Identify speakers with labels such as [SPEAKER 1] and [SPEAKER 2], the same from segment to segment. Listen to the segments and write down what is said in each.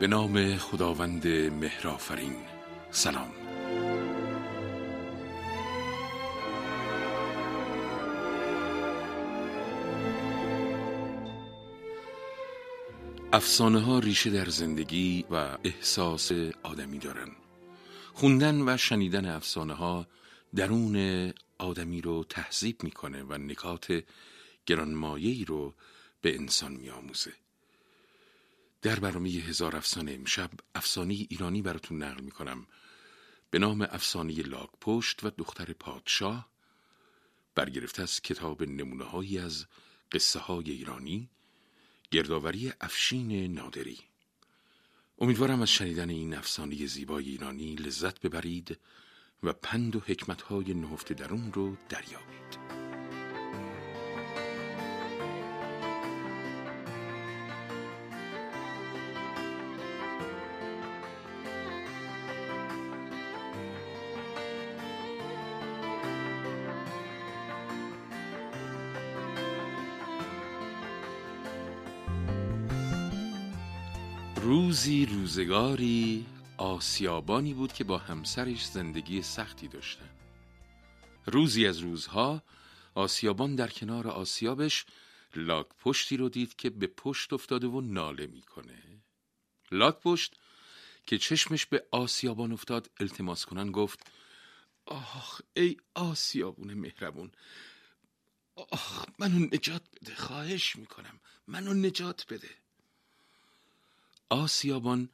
[SPEAKER 1] به نام خداوند مهرافرین سلام. افسانه ها ریشه در زندگی و احساس آدمی دارن. خوندن و شنیدن افسانه ها درون آدمی رو تهذیب می‌کنه و نکات گرانمایه‌ای رو به انسان میآموزه. در برنامه هزار افسانه امشب افسانه ایرانی براتون نقل می‌کنم. به نام افسانه لاک پشت و دختر پادشاه. برگرفته از کتاب نمونه هایی از قصه های ایرانی. گردآوری افشین نادری. امیدوارم از شنیدن این افسانه زیبای ایرانی لذت ببرید و پند و حکمت های نهفته درون رو دریابید. روزی روزگاری آسیابانی بود که با همسرش زندگی سختی داشتن. روزی از روزها آسیابان در کنار آسیابش لاک پشتی رو دید که به پشت افتاده و ناله می‌کنه. لاک پشت که چشمش به آسیابان افتاد التماس کنن گفت آخ ای آسیابون مهربون آخ منو نجات بده خواهش می‌کنم منو نجات بده. آسیابان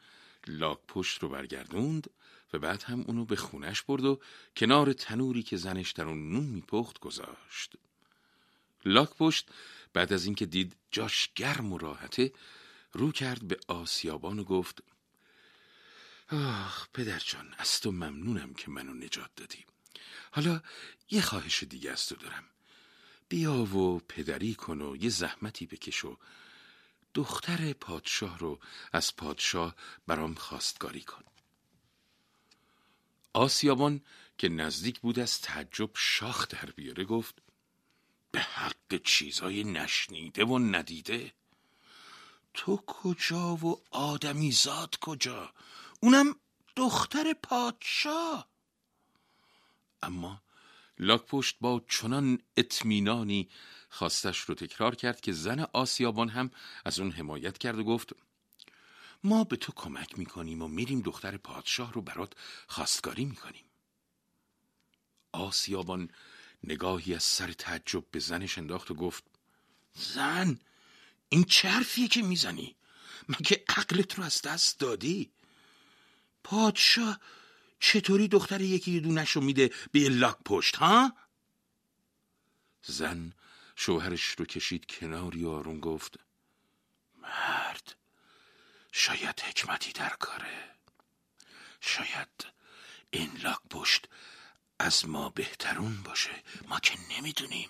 [SPEAKER 1] لاک پشت رو برگردوند و بعد هم اونو به خونش برد و کنار تنوری که زنش در اون نون میپخت گذاشت. لاک پشت بعد از اینکه دید جاش گرم و راحته رو کرد به آسیابان و گفت آخ پدرجان از تو ممنونم که منو نجات دادی. حالا یه خواهش دیگه از تو دارم. بیا و پدری کن و یه زحمتی بکش و دختر پادشاه رو از پادشاه برام خواستگاری کن. آسیابان که نزدیک بود از تعجب شاخ در بیاره گفت به حق چیزای نشنیده و ندیده. تو کجا و آدمی زاد کجا؟ اونم دختر پادشاه. اما لاکپشت با چنان اطمینانی خواستش رو تکرار کرد که زن آسیابان هم از اون حمایت کرد و گفت ما به تو کمک می‌کنیم و میریم دختر پادشاه رو برات خواستگاری می‌کنیم. آسیابان نگاهی از سر تعجب به زنش انداخت و گفت زن این چه حرفیه که می‌زنی؟ مگه عقلت رو از دست دادی؟ پادشاه چطوری دختر یکی دونش رو میده به لاک پشت ها؟ زن شوهرش رو کشید کناری آروم گفت مرد شاید حکمتی در کاره. شاید این لاک پشت از ما بهترون باشه. ما که نمی‌دونیم.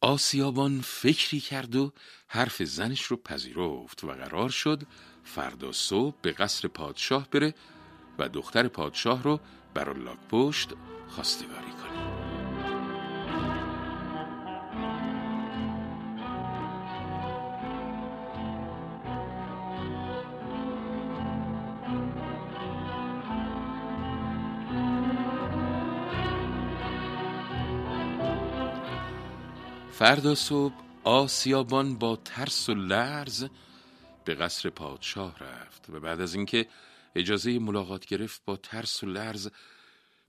[SPEAKER 1] آسیابان فکری کرد و حرف زنش رو پذیرفت و قرار شد فردا صبح به قصر پادشاه بره و دختر پادشاه رو برای لاک پشت خواستگاری کنه فردا صبح آسیابان با ترس و لرز به قصر پادشاه رفت و بعد از اینکه اجازه ملاقات گرفت با ترس و لرز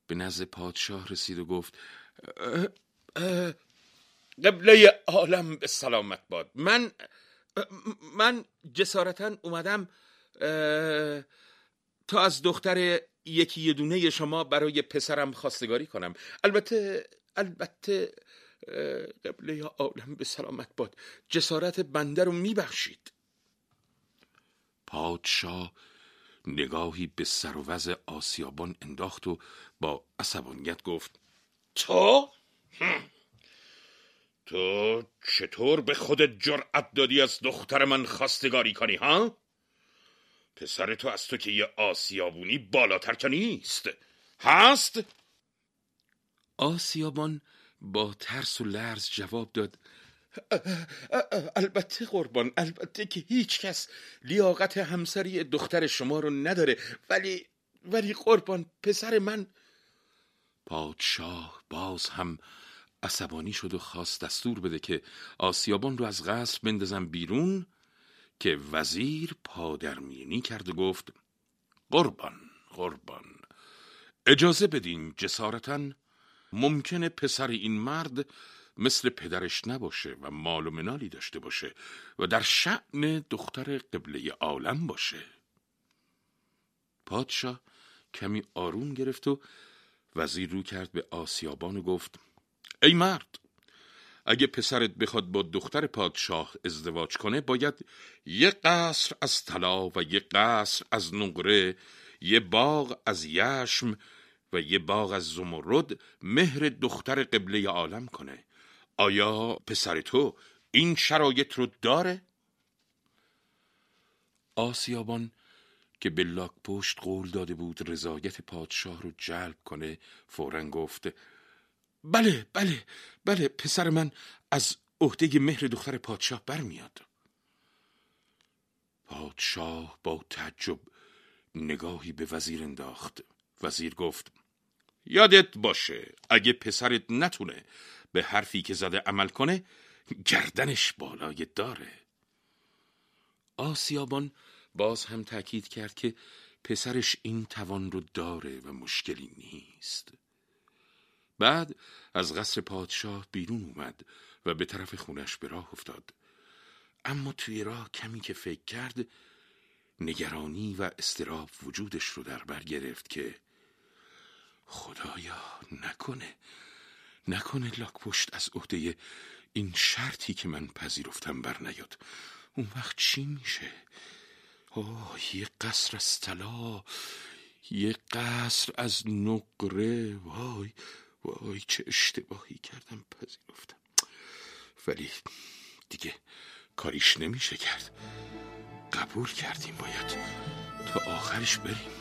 [SPEAKER 1] به نزد پادشاه رسید و گفت قبله عالم به سلامت باد. من من جسارتا اومدم تا از دختر یکی یه دونه شما برای پسرم خواستگاری کنم. البته البته قبله عالم به سلامت باد. جسارت بنده رو میبخشید. پادشاه نگاهی به سر و وضع آسیابان انداخت و با عصبانیت گفت تو؟ تو چطور به خودت جرأت دادی از دختر من خواستگاری کنی ها؟ پسر تو از تو که یه آسیابونی بالاتر که نیست هست؟ آسیابان با ترس و لرز جواب داد البته قربان البته که هیچ کس لیاقت همسری دختر شما رو نداره. ولی ولی قربان پسر من پادشاه باز هم عصبانی شد و خواست دستور بده که آسیابان رو از قصر بندازم بیرون که وزیر پادرمینی کرد و گفت قربان قربان. اجازه بدین جسارتا ممکنه پسر این مرد مثل پدرش نباشه و مال و منالی داشته باشه و در شعن دختر قبله عالم باشه. پادشاه کمی آروم گرفت و وزیر رو کرد به آسیابان و گفت ای مرد اگه پسرت بخواد با دختر پادشاه ازدواج کنه باید یه قصر از طلا و یه قصر از نقره یه باغ از یشم و یه باغ از زمرد مهر دختر قبله عالم کنه. آیا پسر تو این شرایط رو داره؟ آسیابان که به لاک پشت قول داده بود رضایت پادشاه رو جلب کنه فورا گفت بله بله بله پسر من از عهده مهر دختر پادشاه برمیاد پادشاه با تعجب نگاهی به وزیر انداخت وزیر گفت یادت باشه اگه پسرت نتونه به حرفی که زده عمل کنه گردنش بالای داره. آسیابان باز هم تاکید کرد که پسرش این توان رو داره و مشکلی نیست. بعد از قصر پادشاه بیرون اومد و به طرف خونش به راه افتاد. اما توی راه کمی که فکر کرد نگرانی و استراب وجودش رو در بر گرفت که خدایا نکنه. نکنه لاک پشت از عهده این شرطی که من پذیرفتم بر نیاد اون وقت چی میشه؟ آه یه قصر از طلا یه قصر از نقره. وای وای چه اشتباهی کردم پذیرفتم. ولی دیگه کاریش نمیشه کرد. قبول کردیم باید تا آخرش بریم.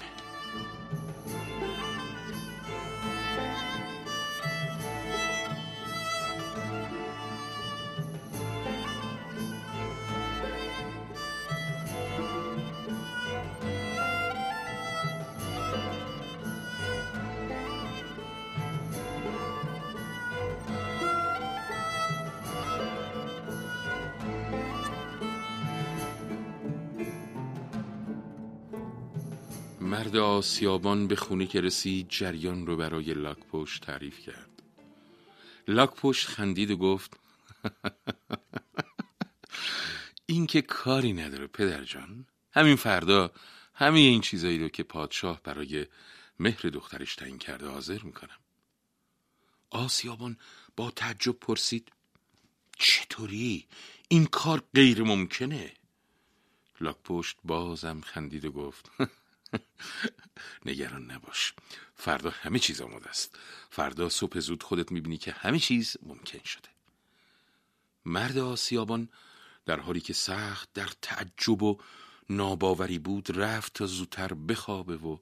[SPEAKER 1] مرد آسیابان به خونه که رسید جریان رو برای لاکپشت تعریف کرد. لاکپشت خندید و گفت این که کاری نداره پدر جان. همین فردا همین این چیزایی رو که پادشاه برای مهر دخترش تعیین کرده حاضر می‌کنم. آسیابان با تعجب پرسید چطوری؟ این کار غیر ممکنه. لاکپشت بازم خندید و گفت نگران نباش. فردا همه چیز آماده است. فردا صبح زود خودت می‌بینی که همه چیز ممکن شده. مرد آسیابان در حالی که سخت در تعجب و ناباوری بود رفت تا زودتر بخوابه و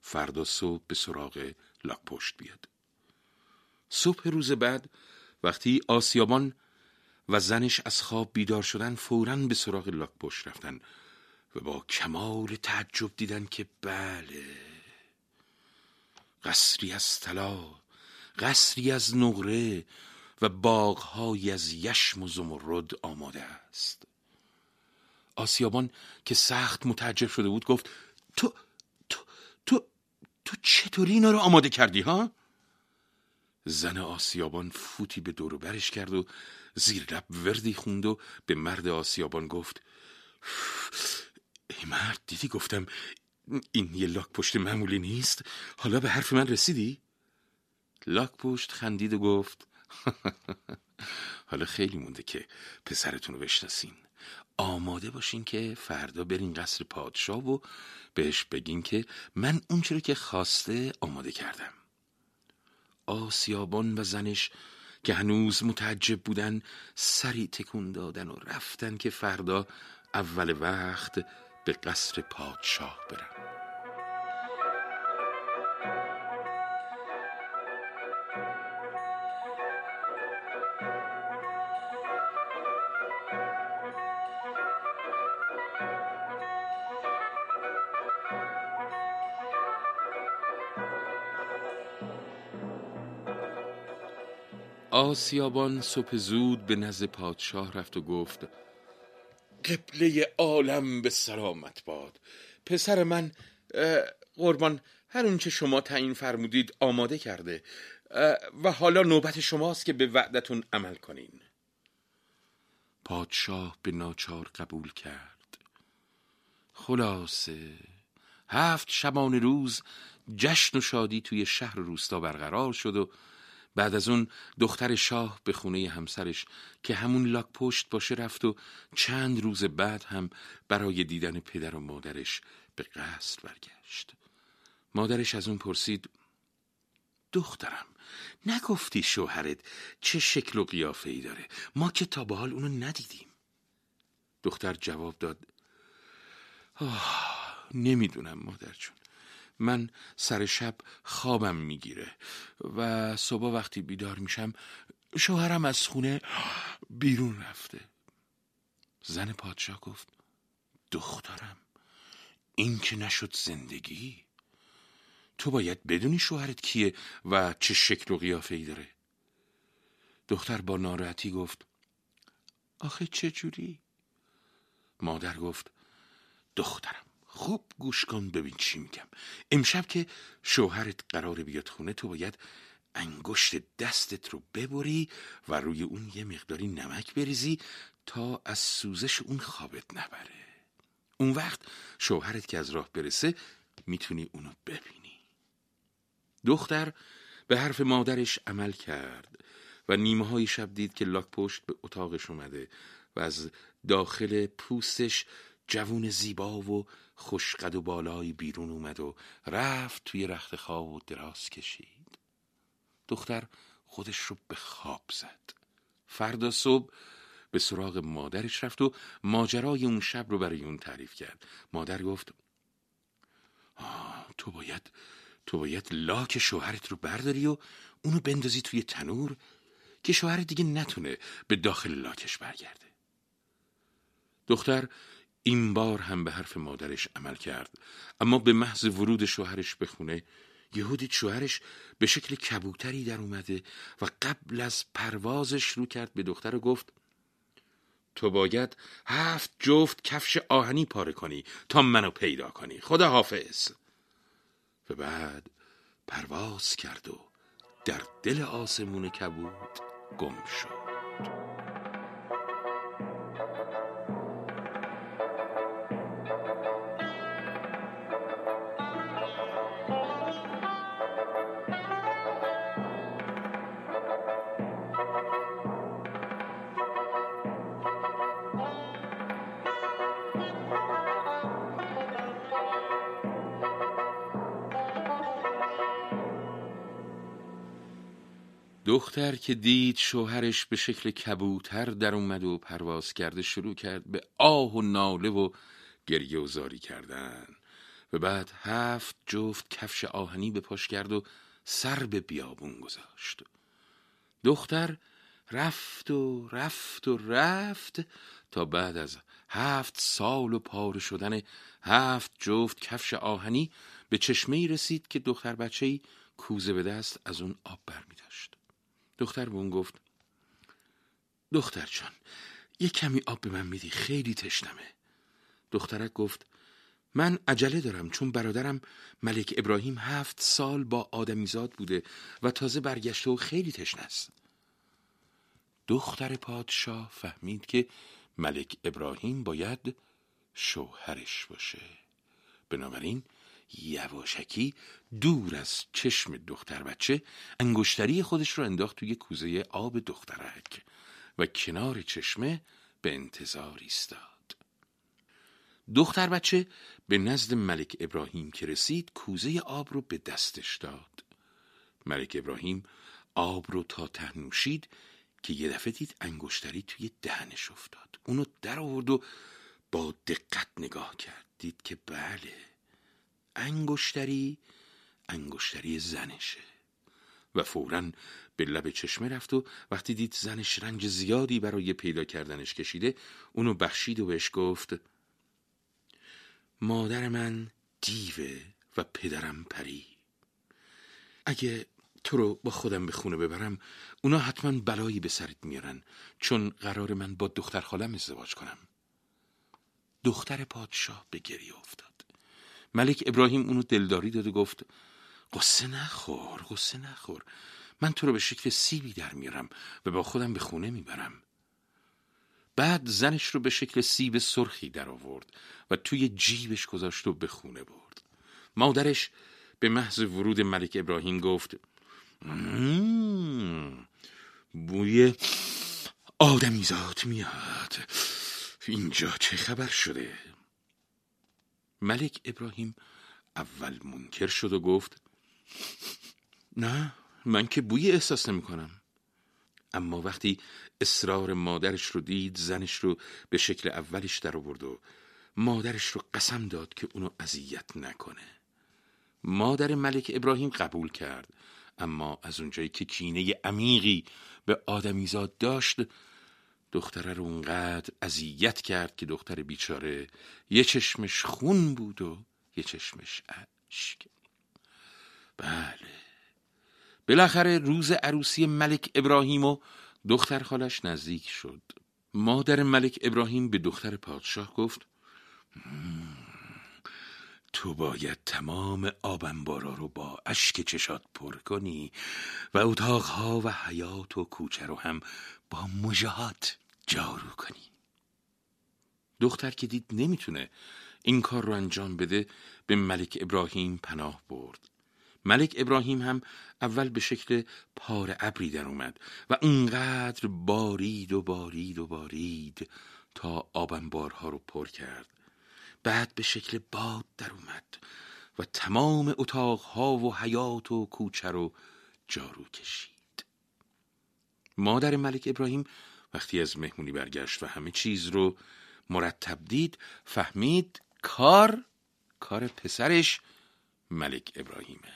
[SPEAKER 1] فردا صبح به سراغ لاکپشت بیاد. صبح روز بعد وقتی آسیابان و زنش از خواب بیدار شدن فورا به سراغ لاکپشت رفتن. و با کمال تعجب دیدن که بله قصری از طلا قصری از نقره و باغهایی از یشم و زمرد آماده است آسیابان که سخت متعجب شده بود گفت تو تو تو تو چطوری اینا رو آماده کردی ها؟ زن آسیابان فوتی به دورو برش کرد و زیر لب وردی خوند و به مرد آسیابان گفت ای مرد دیدی گفتم این یه لاک پشت معمولی نیست؟ حالا به حرف من رسیدی؟ لاک پشت خندید و گفت حالا خیلی مونده که پسرتون رو بشناسین. آماده باشین که فردا برین قصر پادشاه و بهش بگین که من اون رو که خواسته آماده کردم. آسیابان و زنش که هنوز متعجب بودن سری تکون دادن و رفتن که فردا اول وقت به قصر پادشاه برن آسیابان صبح زود به نزد پادشاه رفت و گفت قبله عالم به سلامت باد. پسر من قربان هر اونچه شما تعیین فرمودید آماده کرده. و حالا نوبت شماست که به وعدتون عمل کنین. پادشاه به ناچار قبول کرد. خلاصه هفت شبان روز جشن و شادی توی شهر روستا برقرار شد و بعد از اون دختر شاه به خونه همسرش که همون لاک پشت باشه رفت و چند روز بعد هم برای دیدن پدر و مادرش به قصر برگشت. مادرش از اون پرسید دخترم نگفتی شوهرت چه شکل و قیافه ای داره؟ ما که تا به حال اونو ندیدیم. دختر جواب داد آه نمی‌دونم مادر جون. من سر شب خوابم می‌گیره و صبح وقتی بیدار میشم شوهرم از خونه بیرون رفته. زن پادشاه گفت دخترم این که نشد زندگی؟ تو باید بدونی شوهرت کیه و چه شکل و قیافه ای داره. دختر با ناراحتی گفت آخه چه جوری؟ مادر گفت دخترم. خوب گوش کن ببین چی میگم. امشب که شوهرت قرار بیاد خونه تو باید انگشت دستت رو ببری و روی اون یه مقداری نمک بریزی تا از سوزش اون خوابت نبره. اون وقت شوهرت که از راه برسه می‌تونی اونو ببینی. دختر به حرف مادرش عمل کرد و نیمه های شب دید که لاک پشت به اتاقش اومده و از داخل پوستش جوون زیبا و خوشقد و بالایی بیرون اومد و رفت توی رخت خواب و دراز کشید. دختر خودش رو به خواب زد. فردا صبح به سراغ مادرش رفت و ماجرای اون شب رو برای اون تعریف کرد. مادر گفت آه تو باید تو باید لاک شوهرت رو برداری و اونو بندازی توی تنور که شوهر دیگه نتونه به داخل لاکش برگرده. دختر این بار هم به حرف مادرش عمل کرد. اما به محض ورود شوهرش به خونه یهودی شوهرش به شکل کبوتری در اومده و قبل از پروازش رو کرد به دختر و گفت تو باید هفت جفت کفش آهنی پاره کنی تا منو پیدا کنی. خدا حافظ و بعد پرواز کرد و در دل آسمون کبود گم شد. دختر که دید شوهرش به شکل کبوتر در اومد و پرواز کرده شروع کرد به آه و ناله و گریه و زاری کردن و بعد هفت جفت کفش آهنی به پاش کرد و سر به بیابون گذاشت دختر رفت و رفت و رفت تا بعد از هفت سال و پاره شدن هفت جفت کفش آهنی به چشمه رسید که دختر بچه کوزه به دست از اون آب برمی داشت. دختر به اون گفت دختر جان یه کمی آب به من میدی خیلی تشنمه. دخترک گفت من عجله دارم چون برادرم ملک ابراهیم هفت سال با آدمیزاد بوده و تازه برگشته و خیلی تشنه است. دختر پادشاه فهمید که ملک ابراهیم باید شوهرش باشه. بنابراین یواشکی دور از چشم دختر بچه انگشتری خودش رو انداخت توی کوزه آب دخترک و کنار چشمه به انتظار ایستاد. دختر بچه به نزد ملک ابراهیم که رسید کوزه آب رو به دستش داد. ملک ابراهیم آب رو تا ته نوشید که یه دفعه دید انگشتری توی دهنش افتاد. اونو در آورد و با دقت نگاه کرد. دید که بله انگشتری انگشتری زنشه. و فورا به لب چشمه رفت و وقتی دید زنش رنج زیادی برای پیدا کردنش کشیده اونو بخشید و بهش گفت مادر من دیوه و پدرم پری. اگه تو رو با خودم به خونه ببرم اونا حتما بلایی به سرت میارن چون قرار من با دختر خالم ازدواج کنم. دختر پادشاه به گریه افتاد. ملک ابراهیم اونو دلداری داد و گفت قصه نخور قصه نخور. من تو رو به شکل سیبی در میارم و با خودم به خونه می‌برم. بعد زنش رو به شکل سیب سرخی در آورد و توی جیبش گذاشت و به خونه برد. مادرش به محض ورود ملک ابراهیم گفت بوی آدمیزاد میاد. اینجا چه خبر شده؟ ملک ابراهیم اول منکر شد و گفت نه من که بوی احساس نمی کنم اما وقتی اصرار مادرش رو دید زنش رو به شکل اولش در آورد و مادرش رو قسم داد که اونو اذیت نکنه. مادر ملک ابراهیم قبول کرد اما از اونجایی که کینه عمیقی به آدمیزاد داشت دختره رو اونقدر اذیت کرد که دختر بیچاره یه چشمش خون بود و یه چشمش اشک. بله. بالاخره روز عروسی ملک ابراهیم و دختر خالش نزدیک شد. مادر ملک ابراهیم به دختر پادشاه گفت تو باید تمام آبنبارا رو با اشک چشات پر کنی و اتاقها و حیات و کوچه رو هم با مجاهات جارو کنی. دختر که دید نمی‌تونه این کار رو انجام بده به ملک ابراهیم پناه برد. ملک ابراهیم هم اول به شکل پار ابری در اومد و اونقدر بارید و بارید و بارید تا آبنبارها رو پر کرد. بعد به شکل باد در اومد و تمام اتاقها و حیات و کوچه رو جارو کشید. مادر ملک ابراهیم وقتی از مهمونی برگشت و همه چیز رو مرتب دید فهمید کار کار پسرش ملک ابراهیمه.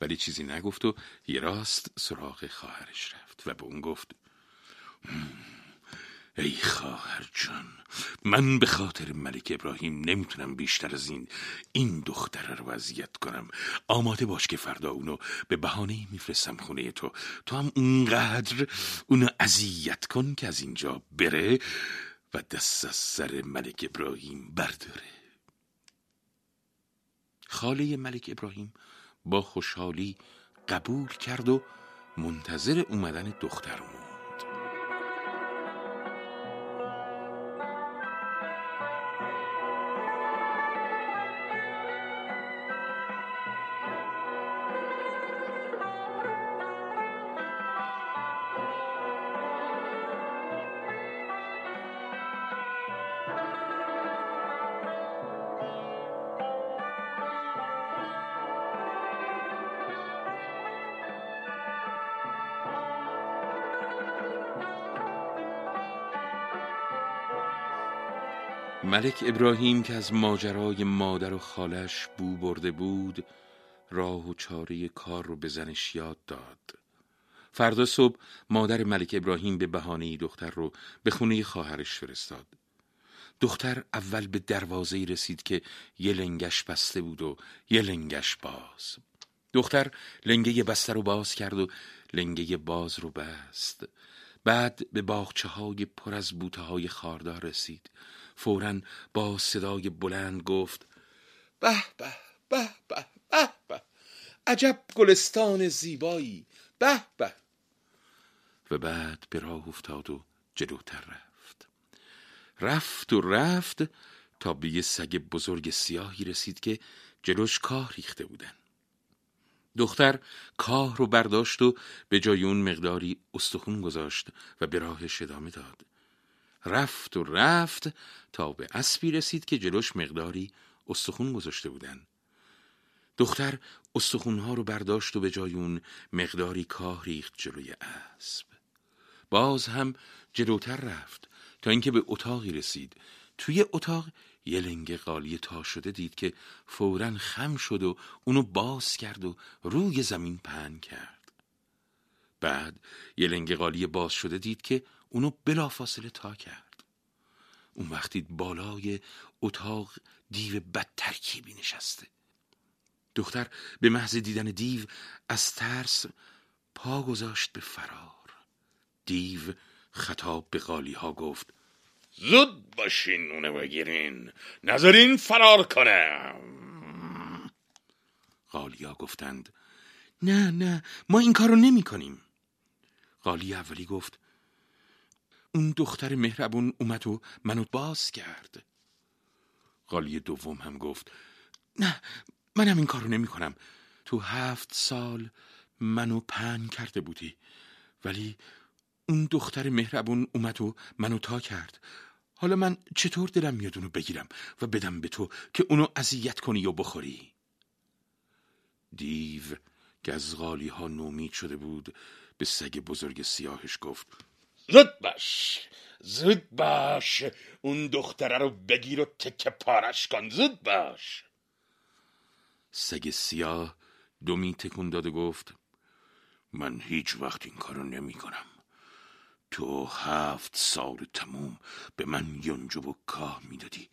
[SPEAKER 1] ولی چیزی نگفت و یه راست سراغ خواهرش رفت و به اون گفت ای خواهر جان من به خاطر ملک ابراهیم نمی‌تونم بیشتر از این این دختر رو اذیت کنم. آماده باش که فردا اونو به بهانه میفرستم خونه تو. تو هم اونقدر اونو اذیت کن که از اینجا بره و دست از سر ملک ابراهیم برداره. خاله ملک ابراهیم با خوشحالی قبول کرد و منتظر اومدن دختر ملک ابراهیم که از ماجرای مادر و خالش بو برده بود راه و چاره کار رو به زنش یاد داد. فردا صبح مادر ملک ابراهیم به بهانه دختر رو به خونه خواهرش فرستاد. دختر اول به دروازه رسید که یه لنگش بسته بود و یه لنگش باز. دختر لنگه بسته رو باز کرد و لنگه باز رو بست. بعد به باغچه های پر از بوته های خاردار رسید. فورا با صدای بلند گفت به به به به به به عجب گلستان زیبایی به به. و بعد به راه افتاد و جلوتر رفت. رفت و رفت تا به یه سگ بزرگ سیاهی رسید که جلوش کاه ریخته بودن. دختر کاه رو برداشت و به جای اون مقداری استخون گذاشت و به راهش ادامه داد. رفت و رفت تا به اسبی رسید که جلوش مقداری استخون گذاشته بودن دختر استخونها رو برداشت و به جای اون مقداری کاه ریخت جلوی اسب. باز هم جلوتر رفت تا اینکه به اتاقی رسید. توی اتاق یه لنگه قالی تا شده دید که فورا خم شد و اونو باز کرد و روی زمین پهن کرد. بعد یه لنگه قالی باز شده دید که اونو بلافاصله تا کرد. اون وقتی بالای اتاق دیو بد ترکیبی نشسته دختر به محض دیدن دیو از ترس پا گذاشت به فرار. دیو خطاب به قالی ها گفت
[SPEAKER 2] زود باشین اونو بگیرین نظرین فرار کنم.
[SPEAKER 1] قالیا گفتند نه نه ما این کارو نمی کنیم قالی اولی گفت اون دختر مهربون اومد و منو باز کرد. قالی دوم هم گفت نه منم این کارو نمی کنم تو هفت سال منو پن کرده بودی ولی اون دختر مهربون اومد و منو تا کرد. حالا من چطور دلم میاد اونو بگیرم و بدم به تو که اونو اذیت کنی و بخوری؟ دیو که از غالی ها نومید شده بود به سگ بزرگ سیاهش گفت
[SPEAKER 2] زود باش. زود باش. اون دختره رو بگیر و تکه پارش کن. زود باش.
[SPEAKER 1] سگ سیاه دومی تکون داد و گفت من هیچ وقت این کارو نمی کنم. تو هفت سال تموم به من یونجو و کاه می‌دادی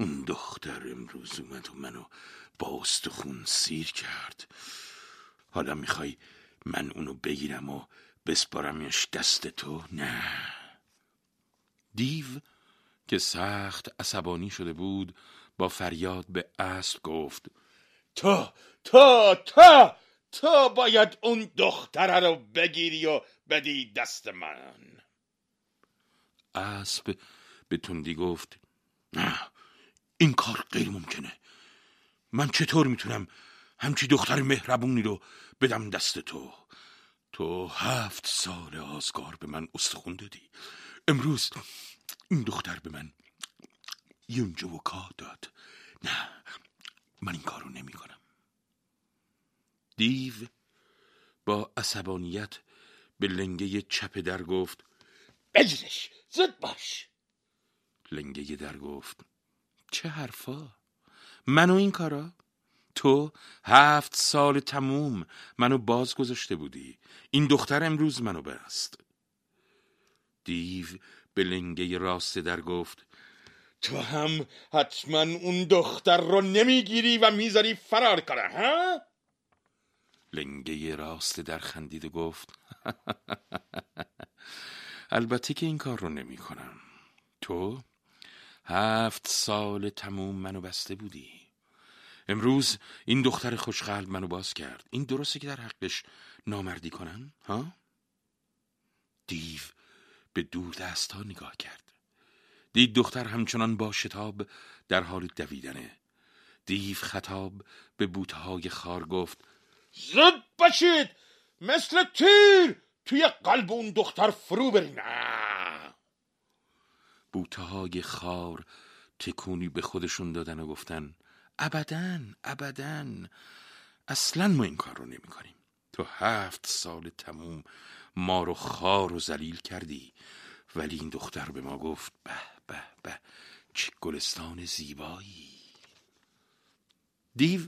[SPEAKER 1] اون دختر امروز اومد و منو با استخون سیر کرد. حالا می‌خوای من اونو بگیرم و بسپارمش دست تو؟ نه. دیو که سخت عصبانی شده بود با فریاد به اسب گفت
[SPEAKER 2] تو تو تو تو باید اون دختره رو بگیری و بدی دست من.
[SPEAKER 1] اسب به تندی گفت نه این کار غیر ممکنه. من چطور می‌تونم همچی دختر مهربونی رو بدم دست تو؟ تو هفت سال آزگار به من استخون دادی. امروز این دختر به من یونجو و کاه داد. نه من این کارو نمی کنم. دیو با عصبانیت به لنگه چپ در گفت
[SPEAKER 2] بگیرش زود باش.
[SPEAKER 1] لنگه در گفت چه حرفا؟ منو این کارا؟ تو هفت سال تموم منو باز گذاشته بودی. این دختر امروز منو بست. دیو به لنگه راست در گفت
[SPEAKER 2] تو هم حتما اون دختر رو نمی‌گیری و می‌ذاری فرار کنه ها؟
[SPEAKER 1] لنگه راست در خندید و گفت البته که این کار رو نمی کنم تو هفت سال تموم منو بسته بودی. امروز این دختر خوشقلب منو باز کرد. این درسته که در حقش نامردی کنم ها؟ دیو به دور دست ها نگاه کرد. دید دختر همچنان با شتاب در حال دویدنه. دیو خطاب به بوته خار گفت
[SPEAKER 2] زود باشید! مثل تیر توی قلب اون دختر فرو برین.
[SPEAKER 1] بوته های خار تکونی به خودشون دادن و گفتن ابدا ابدا. اصلا ما این کار رو نمی کنیم تو هفت سال تموم ما رو خار و زلیل کردی. ولی این دختر به ما گفت به به به چه گلستان زیبایی. دیو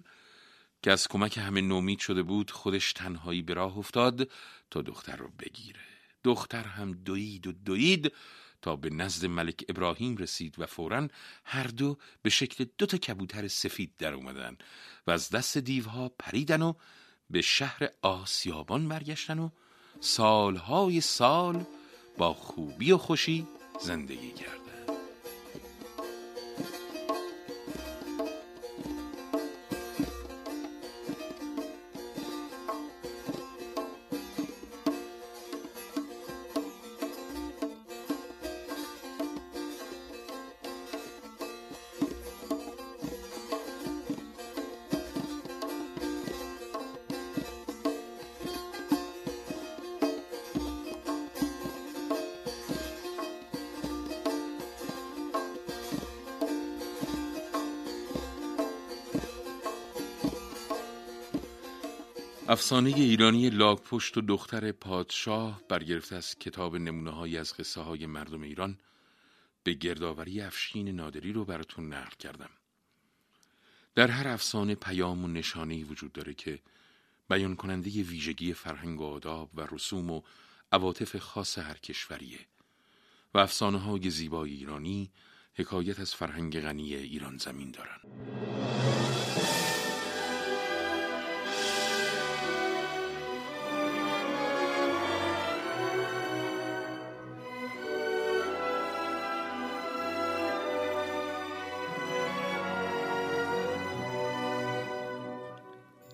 [SPEAKER 1] که از کمک همه نومید شده بود خودش تنهایی به راه افتاد تا دختر رو بگیره. دختر هم دوید و دوید تا به نزد ملک ابراهیم رسید و فورا هر دو به شکل دو تا کبوتر سفید در اومدن و از دست دیوها پریدن و به شهر آسیابان برگشتن و سالهای سال با خوبی و خوشی زندگی کرد افسانه ایرانی لاکپشت و دختر پادشاه برگرفته از کتاب نمونه های از قصه های مردم ایران به گردآوری افشین نادری رو براتون نقل کردم. در هر افسانه پیام و نشانه وجود داره که بیان کننده ویژگی فرهنگ و آداب و رسوم و عواطف خاص هر کشوریه و افسانه های زیبای ایرانی حکایت از فرهنگ غنی ایران زمین دارن.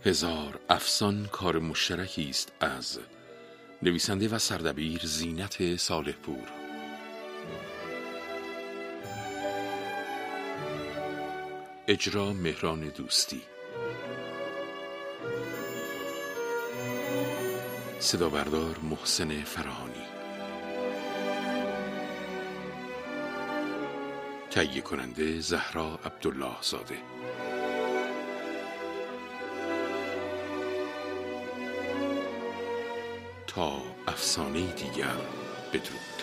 [SPEAKER 1] هزار افسان کار مشترکی است از نویسنده و سردبیر زینت صالح پور اجرا مهران دوستی. صدا بردار محسن فرهانی. تهیه کننده زهرا عبدالله زاده افسانه دیگر بدرود.